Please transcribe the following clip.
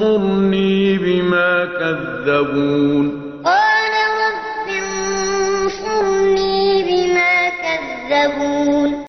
انصرني بما كذبون. قال رب انصرني بما كذبون.